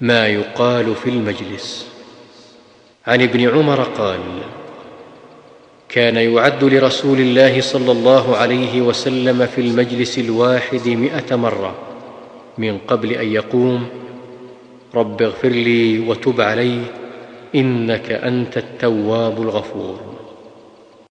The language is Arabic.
ما يقال في المجلس. عن ابن عمر قال كان يعد لرسول الله صلى الله عليه وسلم في المجلس الواحد مائه مرة من قبل أن يقوم رب اغفر لي وتب علي إنك أنت التواب الغفور.